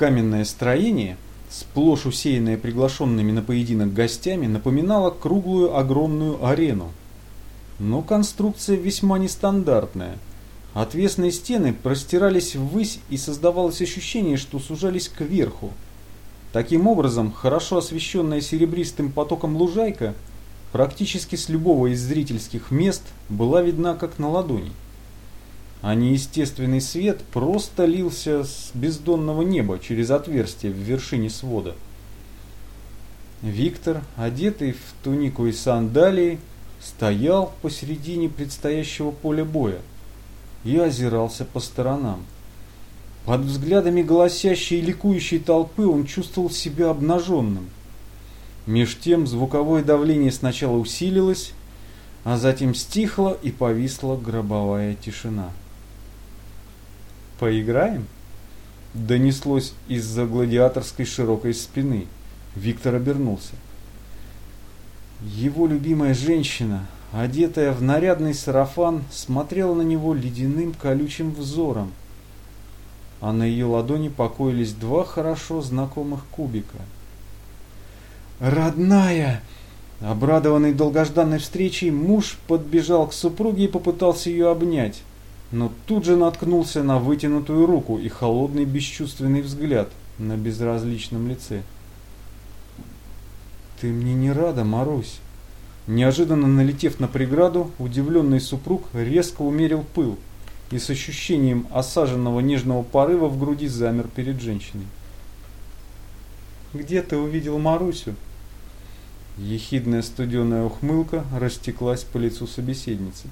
Каменное строение, сплошь усеянное приглашенными на поединок гостями, напоминало круглую огромную арену. Но конструкция весьма нестандартная. Отвесные стены простирались ввысь и создавалось ощущение, что сужались кверху. Таким образом, хорошо освещенная серебристым потоком лужайка практически с любого из зрительских мест была видна как на ладони а неестественный свет просто лился с бездонного неба через отверстие в вершине свода. Виктор, одетый в тунику и сандалии, стоял посередине предстоящего поля боя и озирался по сторонам. Под взглядами голосящей и ликующей толпы он чувствовал себя обнаженным. Меж тем звуковое давление сначала усилилось, а затем стихло и повисла гробовая тишина. «Поиграем?» Донеслось из-за гладиаторской широкой спины. Виктор обернулся. Его любимая женщина, одетая в нарядный сарафан, смотрела на него ледяным колючим взором, а на ее ладони покоились два хорошо знакомых кубика. «Родная!» Обрадованный долгожданной встречей, муж подбежал к супруге и попытался ее обнять но тут же наткнулся на вытянутую руку и холодный бесчувственный взгляд на безразличном лице. «Ты мне не рада, Марусь?» Неожиданно налетев на преграду, удивленный супруг резко умерил пыл и с ощущением осаженного нежного порыва в груди замер перед женщиной. «Где ты увидел Марусю?» Ехидная студеная ухмылка растеклась по лицу собеседницы.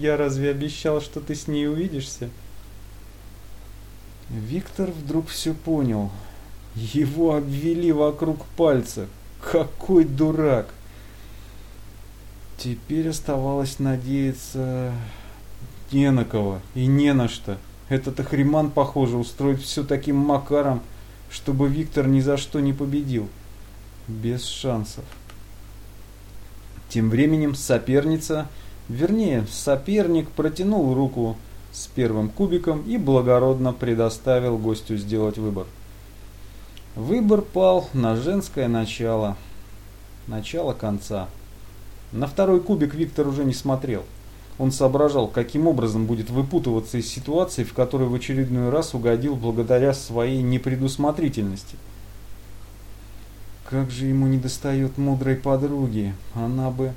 Я разве обещал, что ты с ней увидишься? Виктор вдруг все понял. Его обвели вокруг пальца. Какой дурак! Теперь оставалось надеяться не на кого и не на что. Этот Ахриман, похоже, устроит все таким макаром, чтобы Виктор ни за что не победил. Без шансов. Тем временем соперница Вернее, соперник протянул руку с первым кубиком и благородно предоставил гостю сделать выбор. Выбор пал на женское начало. Начало конца. На второй кубик Виктор уже не смотрел. Он соображал, каким образом будет выпутываться из ситуации, в которой в очередной раз угодил благодаря своей непредусмотрительности. Как же ему недостает мудрой подруги. Она бы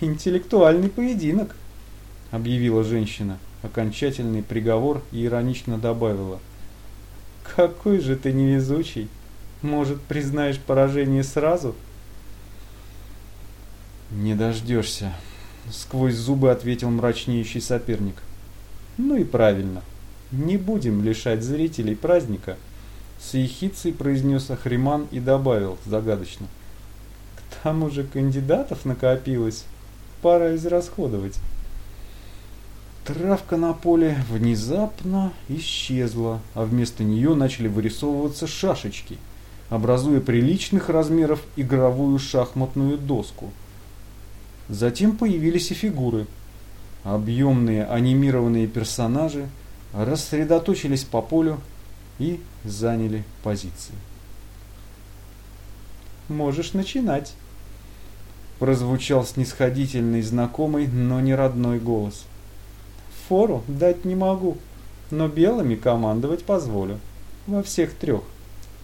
интеллектуальный поединок, объявила женщина окончательный приговор и иронично добавила. Какой же ты невезучий. Может, признаешь поражение сразу? Не дождешься, сквозь зубы ответил мрачнеющий соперник. Ну и правильно. Не будем лишать зрителей праздника. С ехицей произнес Ахриман и добавил загадочно. К тому же кандидатов накопилось пора израсходовать. Травка на поле внезапно исчезла, а вместо нее начали вырисовываться шашечки, образуя приличных размеров игровую шахматную доску. Затем появились и фигуры. Объемные анимированные персонажи рассредоточились по полю и заняли позиции. «Можешь начинать», прозвучал снисходительный знакомый, но не родной голос. Фору дать не могу, но белыми командовать позволю. Во всех трех.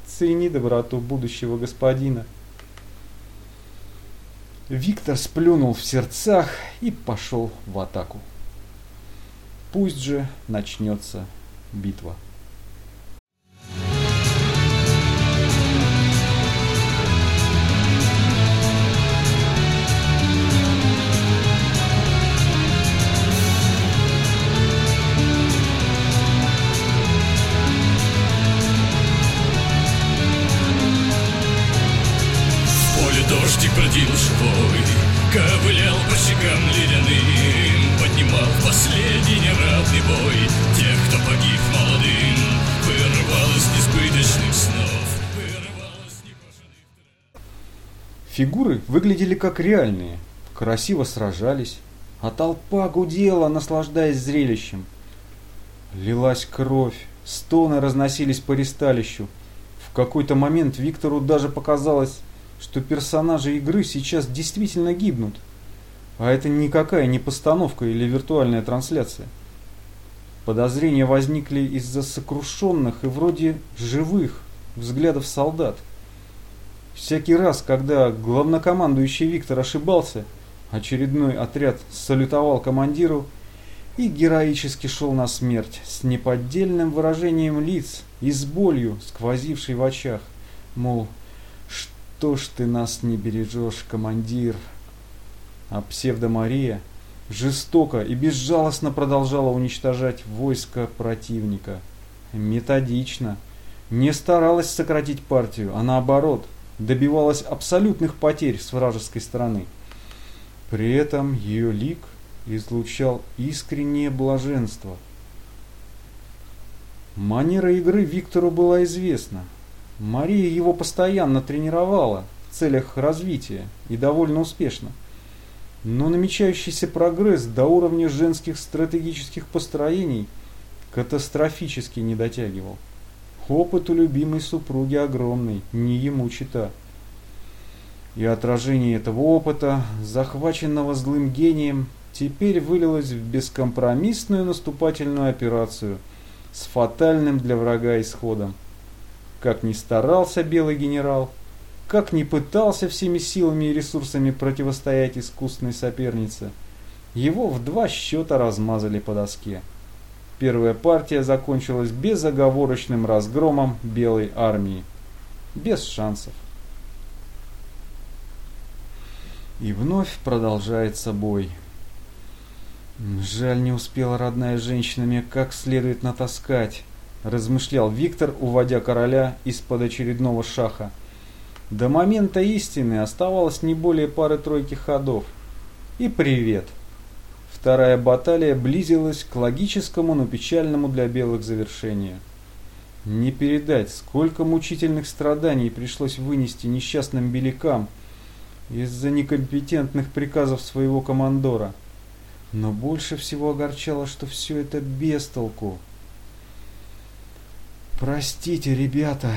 Цени доброту будущего господина. Виктор сплюнул в сердцах и пошел в атаку. Пусть же начнется битва. Фигуры выглядели как реальные Красиво сражались А толпа гудела, наслаждаясь зрелищем Лилась кровь, Стоны разносились по ристалищу. В какой-то момент Виктору даже показалось, что персонажи игры сейчас действительно гибнут. А это никакая не постановка или виртуальная трансляция. Подозрения возникли из-за сокрушенных и вроде живых взглядов солдат. Всякий раз, когда главнокомандующий Виктор ошибался, очередной отряд салютовал командиру и героически шел на смерть с неподдельным выражением лиц и с болью, сквозившей в очах. Мол, что ж ты нас не бережешь, командир? А псевдомария жестоко и безжалостно продолжала уничтожать войско противника. Методично. Не старалась сократить партию, а наоборот, добивалась абсолютных потерь с вражеской стороны. При этом ее лик излучал искреннее блаженство. Манера игры Виктору была известна. Мария его постоянно тренировала в целях развития и довольно успешно. Но намечающийся прогресс до уровня женских стратегических построений катастрофически не дотягивал. Опыт у любимой супруги огромный, не ему чита. И отражение этого опыта, захваченного злым гением, теперь вылилось в бескомпромиссную наступательную операцию с фатальным для врага исходом. Как ни старался белый генерал, как ни пытался всеми силами и ресурсами противостоять искусной сопернице, его в два счета размазали по доске. Первая партия закончилась безоговорочным разгромом белой армии. Без шансов. И вновь продолжается бой. Жаль, не успела родная женщина мне как следует натаскать, размышлял Виктор, уводя короля из-под очередного шаха. До момента истины оставалось не более пары-тройки ходов. И привет. Вторая баталия близилась к логическому, но печальному для белых завершению. Не передать, сколько мучительных страданий пришлось вынести несчастным белякам из-за некомпетентных приказов своего командора. Но больше всего огорчало, что все это без толку. «Простите, ребята»,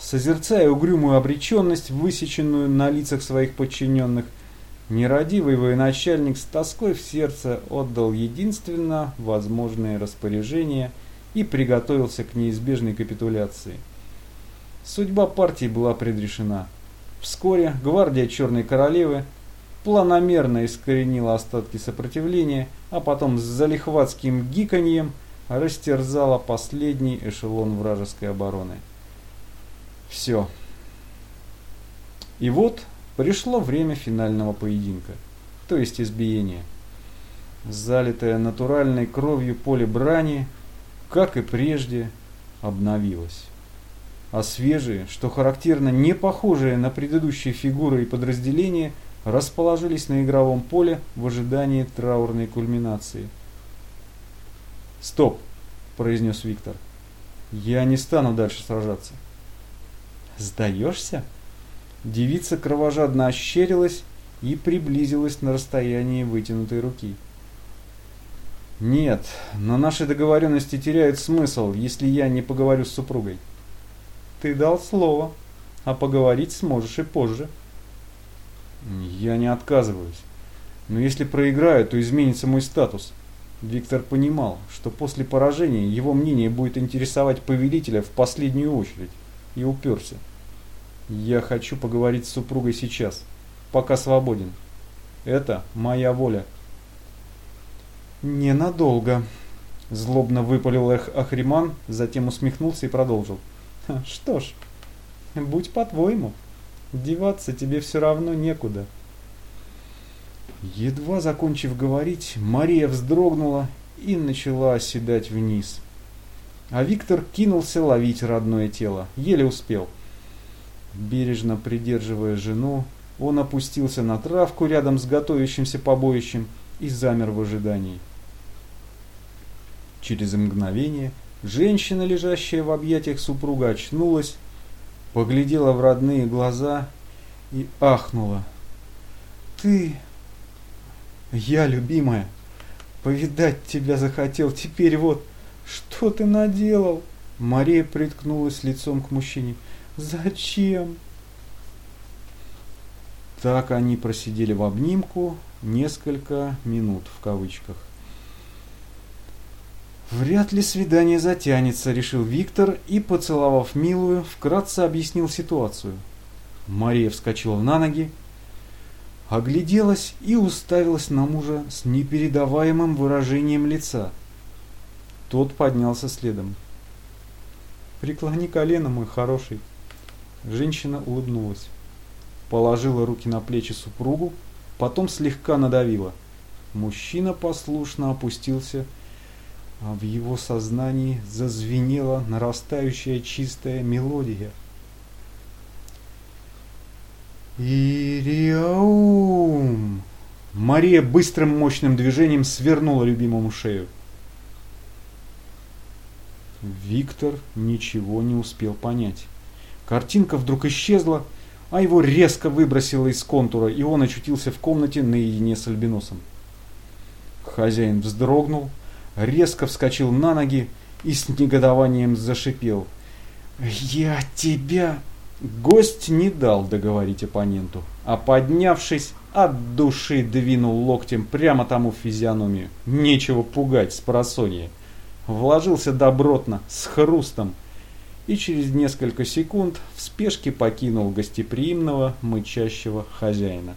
созерцая угрюмую обреченность, высеченную на лицах своих подчиненных, нерадивый военачальник с тоской в сердце отдал единственно возможное распоряжение и приготовился к неизбежной капитуляции. Судьба партии была предрешена. Вскоре гвардия Черной Королевы планомерно искоренила остатки сопротивления, а потом с залихватским гиканьем растерзала последний эшелон вражеской обороны. Все. И вот пришло время финального поединка, то есть избиения. Залитое натуральной кровью поле брани, как и прежде, обновилось. А свежие, что характерно не похожие на предыдущие фигуры и подразделения, расположились на игровом поле в ожидании траурной кульминации. «Стоп!» – произнес Виктор. «Я не стану дальше сражаться. Сдаешься? Девица кровожадно ощерилась и приблизилась на расстоянии вытянутой руки. Нет, но наши договоренности теряют смысл, если я не поговорю с супругой. Ты дал слово, а поговорить сможешь и позже. Я не отказываюсь. Но если проиграю, то изменится мой статус. Виктор понимал, что после поражения его мнение будет интересовать повелителя в последнюю очередь и уперся. Я хочу поговорить с супругой сейчас, пока свободен. Это моя воля. Ненадолго. Злобно выпалил Эх Ахриман, затем усмехнулся и продолжил. Что ж, будь по-твоему. Деваться тебе все равно некуда. Едва закончив говорить, Мария вздрогнула и начала оседать вниз. А Виктор кинулся ловить родное тело. Еле успел. Бережно придерживая жену, он опустился на травку рядом с готовящимся побоищем и замер в ожидании. Через мгновение женщина, лежащая в объятиях супруга, очнулась, поглядела в родные глаза и ахнула. «Ты, я, любимая, повидать тебя захотел, теперь вот...» Что ты наделал? Мария приткнулась лицом к мужчине. «Зачем?» Так они просидели в обнимку несколько минут в кавычках. Вряд ли свидание затянется, решил Виктор и, поцеловав милую, вкратце объяснил ситуацию. Мария вскочила на ноги, огляделась и уставилась на мужа с непередаваемым выражением лица. Тот поднялся следом. «Преклони колено, мой хороший». Женщина улыбнулась. Положила руки на плечи супругу, потом слегка надавила. Мужчина послушно опустился а в его сознании зазвенела нарастающая чистая мелодия. Ириаум! Мария быстрым мощным движением свернула любимому шею. Виктор ничего не успел понять. Картинка вдруг исчезла, а его резко выбросило из контура, и он очутился в комнате наедине с альбиносом. Хозяин вздрогнул, резко вскочил на ноги и с негодованием зашипел. «Я тебя...» Гость не дал договорить оппоненту, а поднявшись, от души двинул локтем прямо тому в физиономию. Нечего пугать с просонья. Вложился добротно, с хрустом, и через несколько секунд в спешке покинул гостеприимного, мычащего хозяина.